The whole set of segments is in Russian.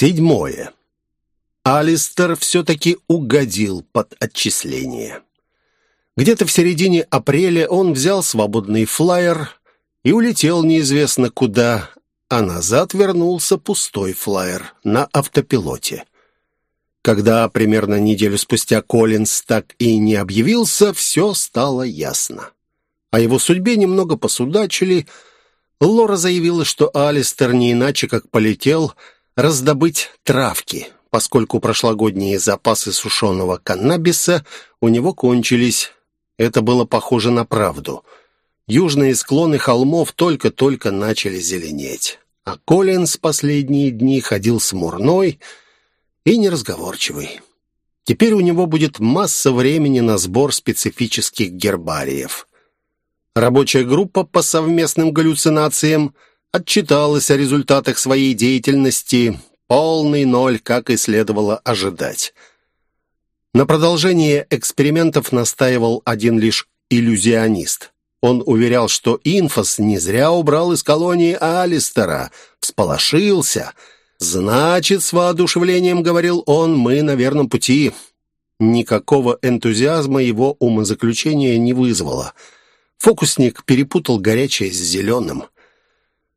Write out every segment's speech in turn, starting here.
Седьмое. Алистер все-таки угодил под отчисление. Где-то в середине апреля он взял свободный флайер и улетел неизвестно куда, а назад вернулся пустой флайер на автопилоте. Когда примерно неделю спустя Коллинз так и не объявился, все стало ясно. О его судьбе немного посудачили. Лора заявила, что Алистер не иначе как полетел раздобыть травки, поскольку прошлогодние запасы сушеного каннабиса у него кончились. Это было похоже на правду. Южные склоны холмов только-только начали зеленеть. А Коллинз последние дни ходил смурной и неразговорчивый. Теперь у него будет масса времени на сбор специфических гербариев. Рабочая группа по совместным галлюцинациям – отчиталась о результатах своей деятельности. Полный ноль, как и следовало ожидать. На продолжение экспериментов настаивал один лишь иллюзионист. Он уверял, что Инфос не зря убрал из колонии Алистера, всполошился. «Значит, с воодушевлением, — говорил он, — мы на верном пути». Никакого энтузиазма его умозаключение не вызвало. Фокусник перепутал горячее с зеленым.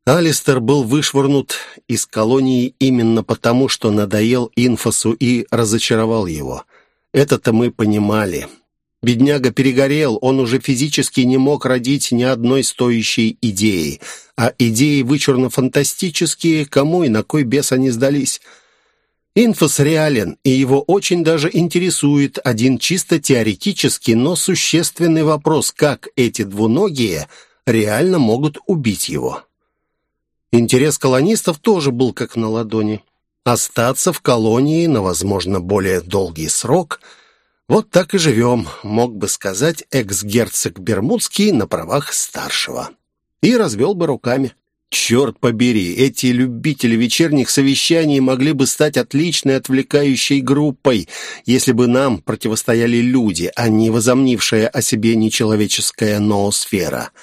Алистер был вышвырнут из колонии именно потому, что надоел Инфосу и разочаровал его. Это-то мы понимали. Бедняга перегорел, он уже физически не мог родить ни одной стоящей идеи. А идеи вычурно-фантастические, кому и на кой бес они сдались? Инфос реален, и его очень даже интересует один чисто теоретический, но существенный вопрос, как эти двуногие реально могут убить его. Интерес колонистов тоже был как на ладони. Остаться в колонии на, возможно, более долгий срок – вот так и живем, мог бы сказать экс-герцог Бермудский на правах старшего. И развел бы руками. Черт побери, эти любители вечерних совещаний могли бы стать отличной отвлекающей группой, если бы нам противостояли люди, а не возомнившая о себе нечеловеческая ноосфера –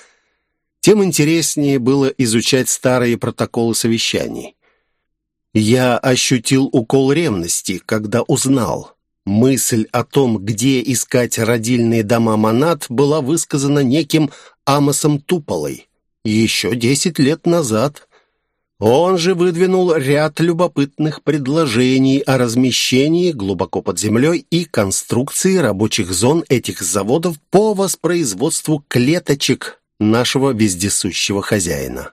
тем интереснее было изучать старые протоколы совещаний. Я ощутил укол ревности, когда узнал. Мысль о том, где искать родильные дома Монат, была высказана неким Амосом Туполой еще десять лет назад. Он же выдвинул ряд любопытных предложений о размещении глубоко под землей и конструкции рабочих зон этих заводов по воспроизводству клеточек нашего вездесущего хозяина.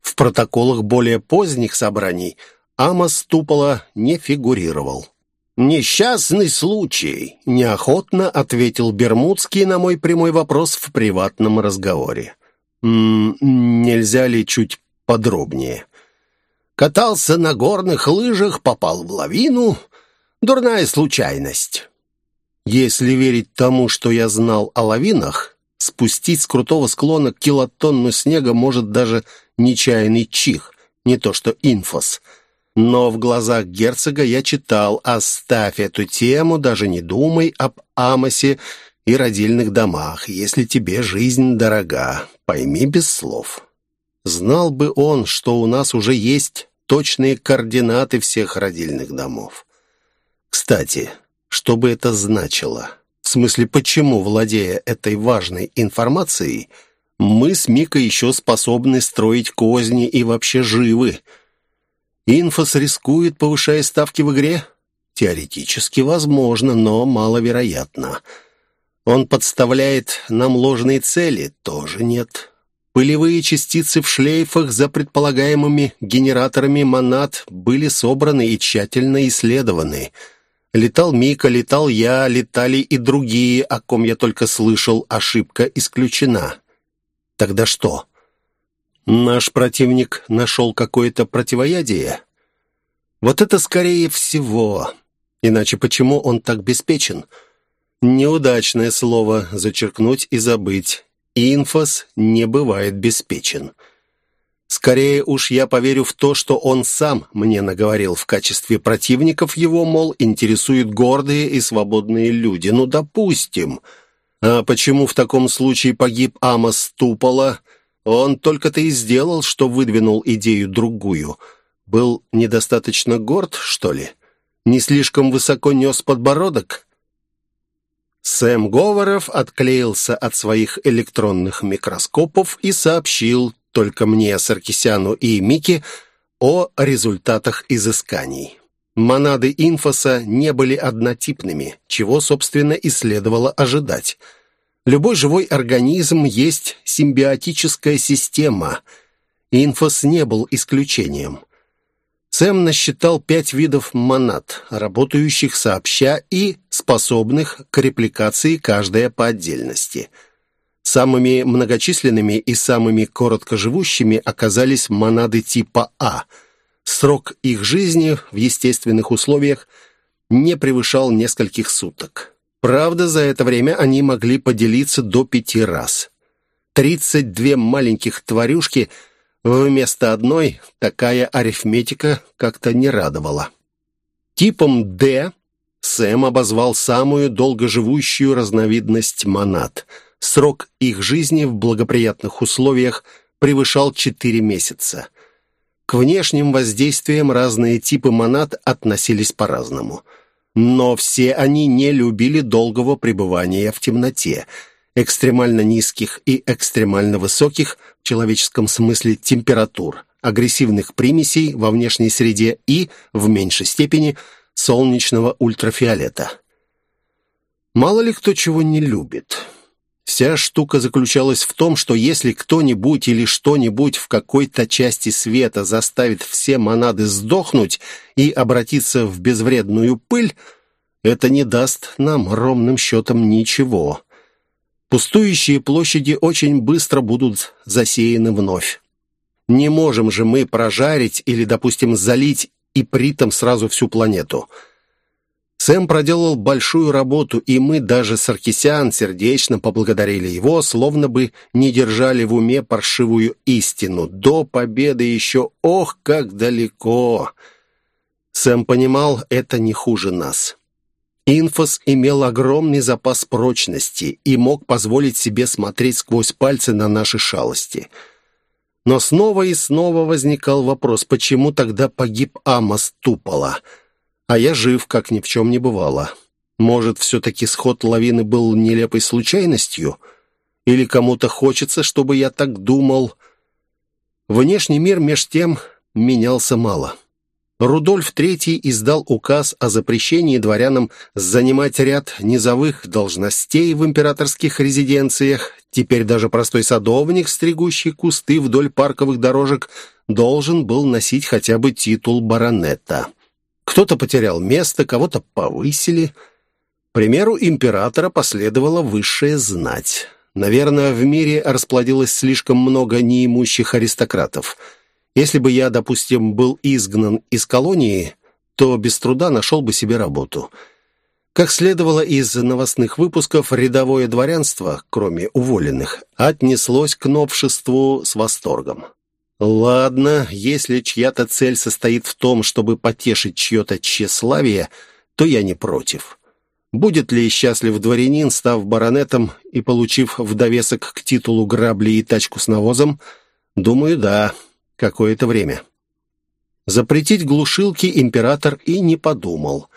В протоколах более поздних собраний Амос Тупола не фигурировал. «Несчастный случай», — неохотно ответил Бермудский на мой прямой вопрос в приватном разговоре. «М -м, «Нельзя ли чуть подробнее?» «Катался на горных лыжах, попал в лавину. Дурная случайность». Если верить тому, что я знал о лавинах, Спустить с крутого склона килотонну снега может даже нечаянный чих, не то что инфос. Но в глазах герцога я читал «Оставь эту тему, даже не думай об Амосе и родильных домах, если тебе жизнь дорога, пойми без слов». Знал бы он, что у нас уже есть точные координаты всех родильных домов. Кстати, что бы это значило? В смысле, почему, владея этой важной информацией, мы с Микой еще способны строить козни и вообще живы? Инфос рискует, повышая ставки в игре? Теоретически возможно, но маловероятно. Он подставляет нам ложные цели? Тоже нет. Пылевые частицы в шлейфах за предполагаемыми генераторами монад были собраны и тщательно исследованы – Летал Мика, летал я, летали и другие, о ком я только слышал, ошибка исключена. Тогда что? Наш противник нашел какое-то противоядие? Вот это скорее всего. Иначе почему он так беспечен? Неудачное слово зачеркнуть и забыть. Инфос не бывает беспечен. Скорее уж я поверю в то, что он сам мне наговорил в качестве противников его, мол, интересуют гордые и свободные люди. Ну, допустим. А почему в таком случае погиб Амос Тупола? Он только-то и сделал, что выдвинул идею другую. Был недостаточно горд, что ли? Не слишком высоко нес подбородок? Сэм Говоров отклеился от своих электронных микроскопов и сообщил только мне, Саркисяну и Мике о результатах изысканий. Монады инфоса не были однотипными, чего, собственно, и следовало ожидать. Любой живой организм есть симбиотическая система. Инфос не был исключением. Сэм насчитал пять видов монад, работающих сообща и способных к репликации каждая по отдельности. Самыми многочисленными и самыми короткоживущими оказались монады типа А – Срок их жизни в естественных условиях не превышал нескольких суток. Правда, за это время они могли поделиться до пяти раз. Тридцать две маленьких тварюшки вместо одной такая арифметика как-то не радовала. Типом «Д» Сэм обозвал самую долгоживущую разновидность монад. Срок их жизни в благоприятных условиях превышал четыре месяца. К внешним воздействиям разные типы монад относились по-разному. Но все они не любили долгого пребывания в темноте, экстремально низких и экстремально высоких в человеческом смысле температур, агрессивных примесей во внешней среде и, в меньшей степени, солнечного ультрафиолета. Мало ли кто чего не любит. Вся штука заключалась в том, что если кто-нибудь или что-нибудь в какой-то части света заставит все монады сдохнуть и обратиться в безвредную пыль, это не даст нам ровным счетом ничего. Пустующие площади очень быстро будут засеяны вновь. Не можем же мы прожарить или, допустим, залить и притом сразу всю планету – Сэм проделал большую работу, и мы, даже Саркисян, сердечно поблагодарили его, словно бы не держали в уме паршивую истину. До победы еще ох, как далеко! Сэм понимал, это не хуже нас. Инфос имел огромный запас прочности и мог позволить себе смотреть сквозь пальцы на наши шалости. Но снова и снова возникал вопрос, почему тогда погиб Амос Тупола — а я жив, как ни в чем не бывало. Может, все-таки сход лавины был нелепой случайностью? Или кому-то хочется, чтобы я так думал? Внешний мир меж тем менялся мало. Рудольф III издал указ о запрещении дворянам занимать ряд низовых должностей в императорских резиденциях. Теперь даже простой садовник, стригущий кусты вдоль парковых дорожек, должен был носить хотя бы титул баронета. Кто-то потерял место, кого-то повысили. примеру императора последовала высшая знать. Наверное, в мире расплодилось слишком много неимущих аристократов. Если бы я, допустим, был изгнан из колонии, то без труда нашел бы себе работу. Как следовало из новостных выпусков, рядовое дворянство, кроме уволенных, отнеслось к новшеству с восторгом. Ладно, если чья-то цель состоит в том, чтобы потешить чье-то тщеславие, то я не против. Будет ли счастлив дворянин, став баронетом и получив в довесок к титулу грабли и тачку с навозом? Думаю, да, какое-то время. Запретить глушилки император и не подумал.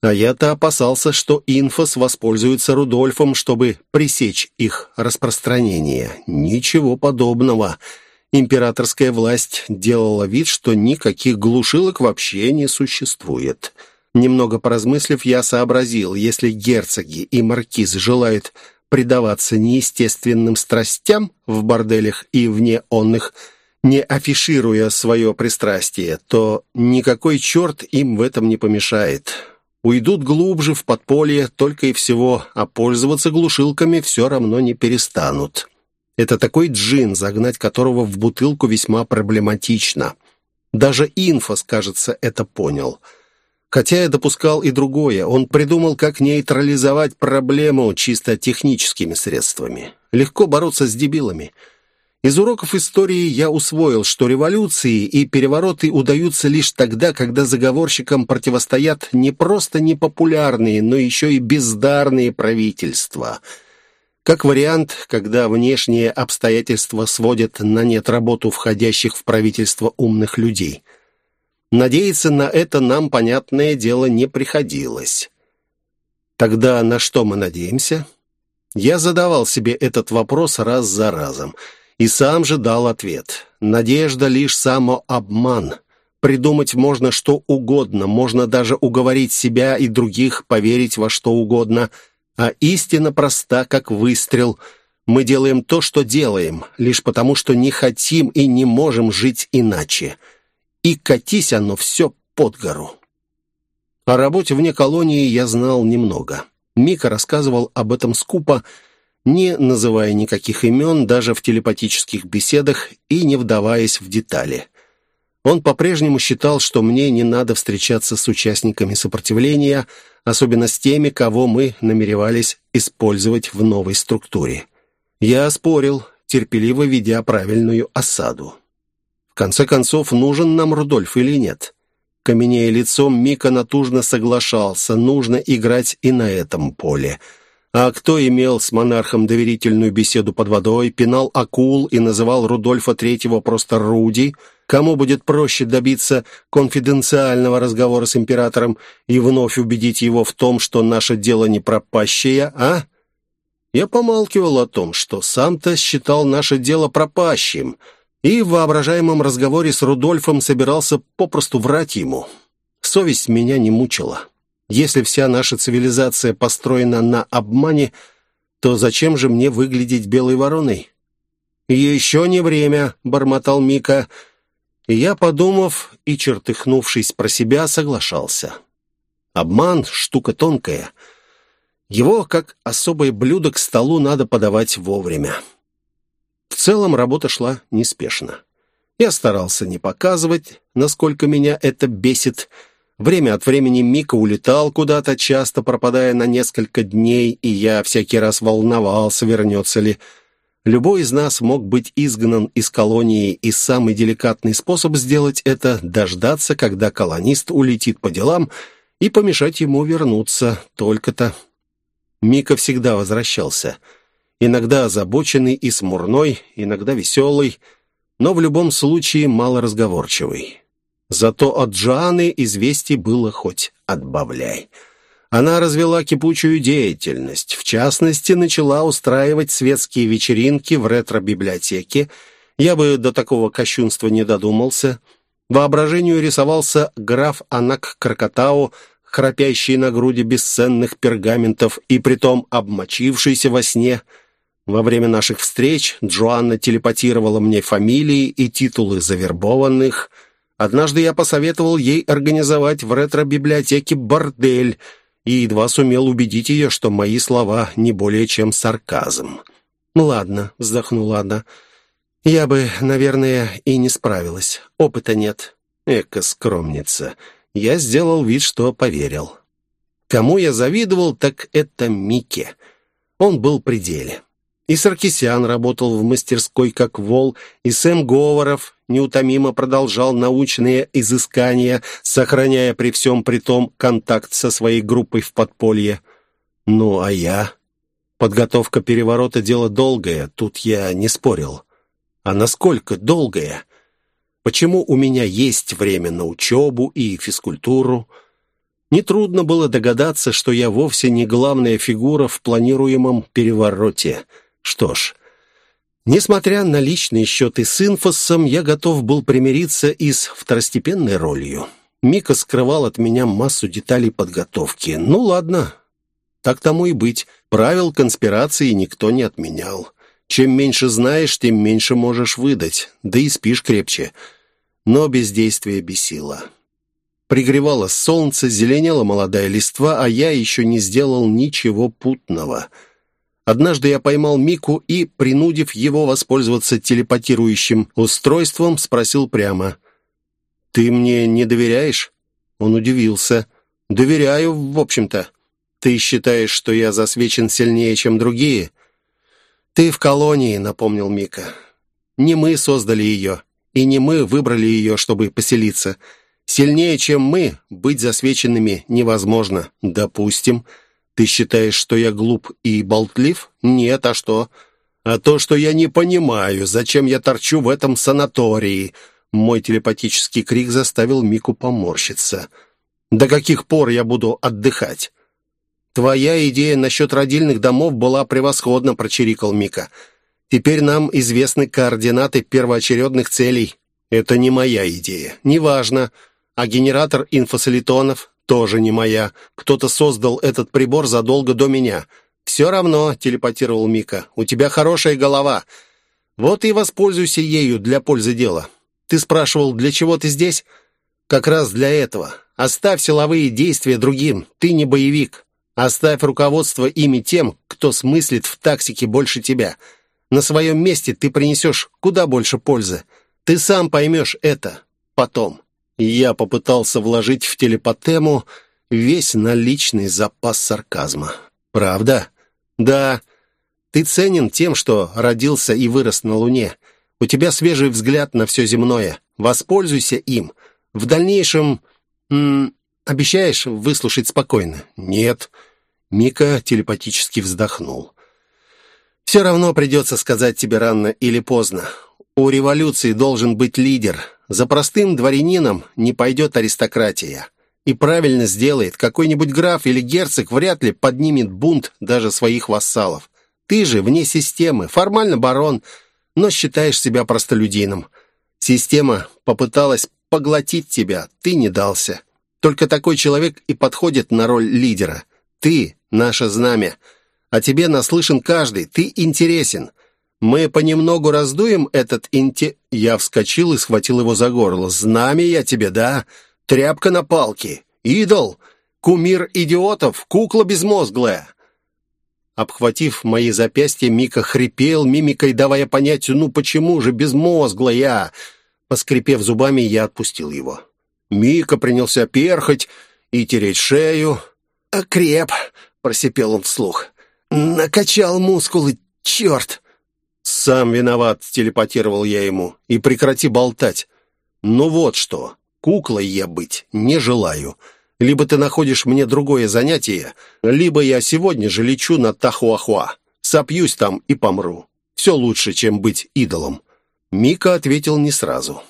А я-то опасался, что инфос воспользуется Рудольфом, чтобы пресечь их распространение. Ничего подобного. — императорская власть делала вид, что никаких глушилок вообще не существует. Немного поразмыслив, я сообразил, если герцоги и маркизы желают предаваться неестественным страстям в борделях и вне онных, не афишируя свое пристрастие, то никакой черт им в этом не помешает. Уйдут глубже в подполье только и всего, а пользоваться глушилками все равно не перестанут. Это такой джин, загнать которого в бутылку весьма проблематично. Даже Инфос, кажется, это понял. Хотя я допускал и другое. Он придумал, как нейтрализовать проблему чисто техническими средствами. Легко бороться с дебилами. Из уроков истории я усвоил, что революции и перевороты удаются лишь тогда, когда заговорщикам противостоят не просто непопулярные, но еще и бездарные правительства – как вариант, когда внешние обстоятельства сводят на нет работу входящих в правительство умных людей. Надеяться на это нам, понятное дело, не приходилось. Тогда на что мы надеемся? Я задавал себе этот вопрос раз за разом и сам же дал ответ. Надежда лишь самообман. Придумать можно что угодно, можно даже уговорить себя и других поверить во что угодно, а истина проста, как выстрел. Мы делаем то, что делаем, лишь потому, что не хотим и не можем жить иначе. И катись оно все под гору. О работе вне колонии я знал немного. Мика рассказывал об этом скупо, не называя никаких имен даже в телепатических беседах и не вдаваясь в детали. Он по-прежнему считал, что мне не надо встречаться с участниками сопротивления, особенно с теми, кого мы намеревались использовать в новой структуре. Я спорил, терпеливо ведя правильную осаду. В конце концов, нужен нам Рудольф или нет? Каменея лицом, Мика натужно соглашался, нужно играть и на этом поле – а кто имел с монархом доверительную беседу под водой, пинал акул и называл Рудольфа Третьего просто Руди? Кому будет проще добиться конфиденциального разговора с императором и вновь убедить его в том, что наше дело не пропащее, а? Я помалкивал о том, что сам-то считал наше дело пропащим, и в воображаемом разговоре с Рудольфом собирался попросту врать ему. Совесть меня не мучила. Если вся наша цивилизация построена на обмане, то зачем же мне выглядеть белой вороной? «Еще не время», — бормотал Мика. И я, подумав и чертыхнувшись про себя, соглашался. Обман — штука тонкая. Его, как особое блюдо, к столу надо подавать вовремя. В целом работа шла неспешно. Я старался не показывать, насколько меня это бесит, — Время от времени Мика улетал куда-то, часто пропадая на несколько дней, и я всякий раз волновался, вернется ли. Любой из нас мог быть изгнан из колонии, и самый деликатный способ сделать это — дождаться, когда колонист улетит по делам, и помешать ему вернуться только-то. Мика всегда возвращался. Иногда озабоченный и смурной, иногда веселый, но в любом случае малоразговорчивый. Зато от Джоанны известий было хоть отбавляй. Она развела кипучую деятельность. В частности, начала устраивать светские вечеринки в ретро-библиотеке. Я бы до такого кощунства не додумался. Воображению рисовался граф Анак Крокотау, храпящий на груди бесценных пергаментов и притом обмочившийся во сне. Во время наших встреч Джоанна телепатировала мне фамилии и титулы завербованных – Однажды я посоветовал ей организовать в ретро-библиотеке бордель и едва сумел убедить ее, что мои слова не более чем сарказм. «Ладно», — вздохнула она, — «я бы, наверное, и не справилась. Опыта нет». Эка скромница. Я сделал вид, что поверил. Кому я завидовал, так это Мике. Он был при деле. И Саркисян работал в мастерской как вол, и Сэм Говоров неутомимо продолжал научные изыскания, сохраняя при всем при том контакт со своей группой в подполье. Ну, а я? Подготовка переворота — дело долгое, тут я не спорил. А насколько долгое? Почему у меня есть время на учебу и физкультуру? Нетрудно было догадаться, что я вовсе не главная фигура в планируемом перевороте — что ж, несмотря на личные счеты с инфосом, я готов был примириться и с второстепенной ролью. Мика скрывал от меня массу деталей подготовки. Ну ладно, так тому и быть. Правил конспирации никто не отменял. Чем меньше знаешь, тем меньше можешь выдать, да и спишь крепче. Но бездействие бесило. Пригревало солнце, зеленела молодая листва, а я еще не сделал ничего путного — Однажды я поймал Мику и, принудив его воспользоваться телепатирующим устройством, спросил прямо. «Ты мне не доверяешь?» Он удивился. «Доверяю, в общем-то. Ты считаешь, что я засвечен сильнее, чем другие?» «Ты в колонии», — напомнил Мика. «Не мы создали ее, и не мы выбрали ее, чтобы поселиться. Сильнее, чем мы, быть засвеченными невозможно. Допустим». Ты считаешь, что я глуп и болтлив? Нет, а что? А то, что я не понимаю, зачем я торчу в этом санатории. Мой телепатический крик заставил Мику поморщиться. «До каких пор я буду отдыхать?» «Твоя идея насчет родильных домов была превосходна», — прочирикал Мика. «Теперь нам известны координаты первоочередных целей. Это не моя идея. Неважно. А генератор инфосолитонов тоже не моя. Кто-то создал этот прибор задолго до меня. Все равно, — телепатировал Мика, — у тебя хорошая голова. Вот и воспользуйся ею для пользы дела. Ты спрашивал, для чего ты здесь? Как раз для этого. Оставь силовые действия другим. Ты не боевик. Оставь руководство ими тем, кто смыслит в тактике больше тебя. На своем месте ты принесешь куда больше пользы. Ты сам поймешь это потом. Я попытался вложить в телепатему весь наличный запас сарказма. Правда? Да. Ты ценен тем, что родился и вырос на Луне. У тебя свежий взгляд на все земное. Воспользуйся им. В дальнейшем... М обещаешь выслушать спокойно? Нет. Мика телепатически вздохнул. Все равно придется сказать тебе рано или поздно. У революции должен быть лидер. За простым дворянином не пойдет аристократия. И правильно сделает. Какой-нибудь граф или герцог вряд ли поднимет бунт даже своих вассалов. Ты же вне системы, формально барон, но считаешь себя простолюдином. Система попыталась поглотить тебя, ты не дался. Только такой человек и подходит на роль лидера. Ты — наше знамя. А тебе наслышан каждый, ты интересен. Мы понемногу раздуем этот инте...» Я вскочил и схватил его за горло. «Знамя я тебе, да? Тряпка на палке. Идол. Кумир идиотов. Кукла безмозглая». Обхватив мои запястья, Мика хрипел, мимикой давая понять, ну почему же безмозглая? Поскрипев зубами, я отпустил его. Мика принялся перхать и тереть шею. «Окреп!» — просипел он вслух. «Накачал мускулы, черт!» «Сам виноват», — телепатировал я ему. «И прекрати болтать. Ну вот что, куклой я быть не желаю. Либо ты находишь мне другое занятие, либо я сегодня же лечу на Тахуахуа. Сопьюсь там и помру. Все лучше, чем быть идолом». Мика ответил не сразу.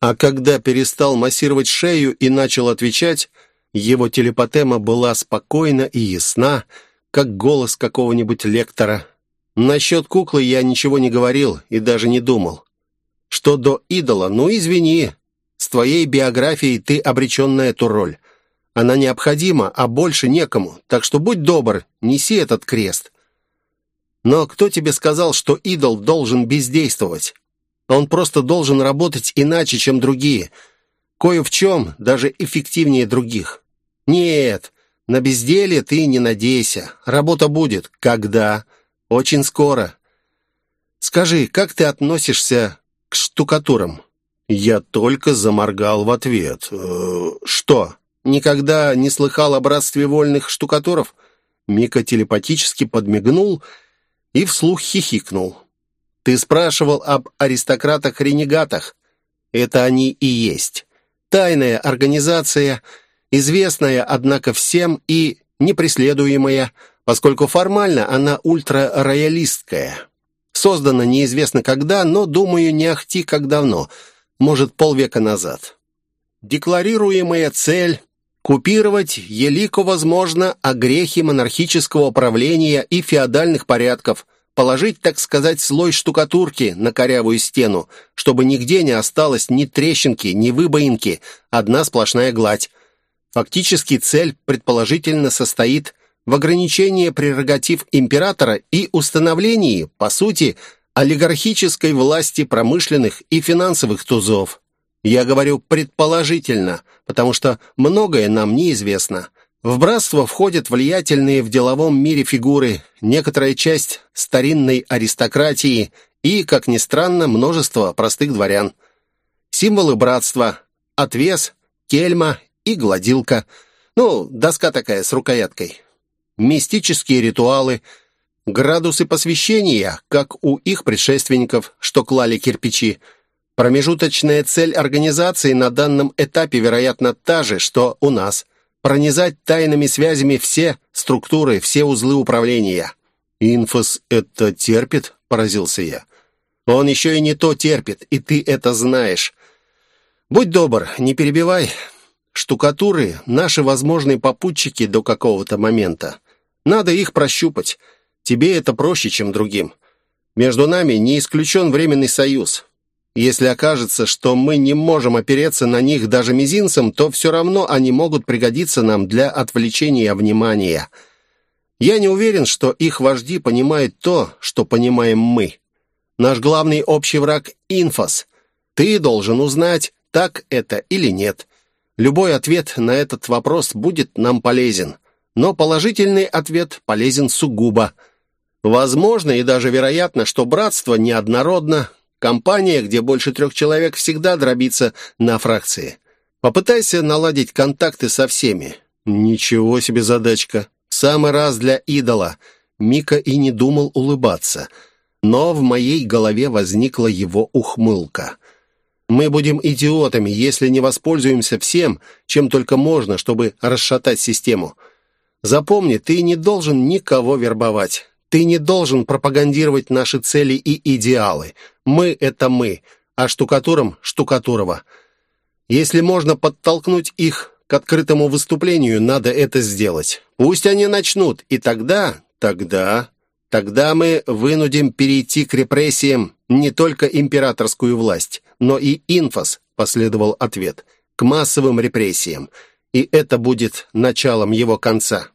А когда перестал массировать шею и начал отвечать, его телепатема была спокойна и ясна, как голос какого-нибудь лектора, Насчет куклы я ничего не говорил и даже не думал. Что до идола, ну извини, с твоей биографией ты обречен на эту роль. Она необходима, а больше некому, так что будь добр, неси этот крест. Но кто тебе сказал, что идол должен бездействовать? Он просто должен работать иначе, чем другие. Кое в чем даже эффективнее других. Нет, на безделье ты не надейся. Работа будет. Когда? Очень скоро. Скажи, как ты относишься к штукатурам?» Я только заморгал в ответ. «Э, «Что, никогда не слыхал о братстве вольных штукатуров?» Мика телепатически подмигнул и вслух хихикнул. «Ты спрашивал об аристократах-ренегатах. Это они и есть. Тайная организация, известная, однако, всем и непреследуемая, поскольку формально она ультрароялистская. Создана неизвестно когда, но, думаю, не ахти как давно, может, полвека назад. Декларируемая цель – купировать, елико возможно, огрехи монархического правления и феодальных порядков, положить, так сказать, слой штукатурки на корявую стену, чтобы нигде не осталось ни трещинки, ни выбоинки, одна сплошная гладь. Фактически цель, предположительно, состоит в ограничении прерогатив императора и установлении, по сути, олигархической власти промышленных и финансовых тузов. Я говорю предположительно, потому что многое нам неизвестно. В братство входят влиятельные в деловом мире фигуры, некоторая часть старинной аристократии и, как ни странно, множество простых дворян. Символы братства – отвес, кельма и гладилка. Ну, доска такая с рукояткой мистические ритуалы, градусы посвящения, как у их предшественников, что клали кирпичи. Промежуточная цель организации на данном этапе, вероятно, та же, что у нас. Пронизать тайными связями все структуры, все узлы управления. «Инфос это терпит?» – поразился я. «Он еще и не то терпит, и ты это знаешь. Будь добр, не перебивай. Штукатуры — наши возможные попутчики до какого-то момента. Надо их прощупать. Тебе это проще, чем другим. Между нами не исключен временный союз. Если окажется, что мы не можем опереться на них даже мизинцем, то все равно они могут пригодиться нам для отвлечения внимания. Я не уверен, что их вожди понимают то, что понимаем мы. Наш главный общий враг — инфос. Ты должен узнать, так это или нет. Любой ответ на этот вопрос будет нам полезен. Но положительный ответ полезен сугубо. Возможно и даже вероятно, что братство неоднородно, Компания, где больше трех человек, всегда дробится на фракции. Попытайся наладить контакты со всеми. Ничего себе задачка. Самый раз для идола. Мика и не думал улыбаться. Но в моей голове возникла его ухмылка. Мы будем идиотами, если не воспользуемся всем, чем только можно, чтобы расшатать систему. Запомни, ты не должен никого вербовать. Ты не должен пропагандировать наши цели и идеалы. Мы — это мы, а штукатурам — штукатурова. Если можно подтолкнуть их к открытому выступлению, надо это сделать. Пусть они начнут, и тогда, тогда, тогда мы вынудим перейти к репрессиям не только императорскую власть, но и инфос, последовал ответ, к массовым репрессиям. И это будет началом его конца.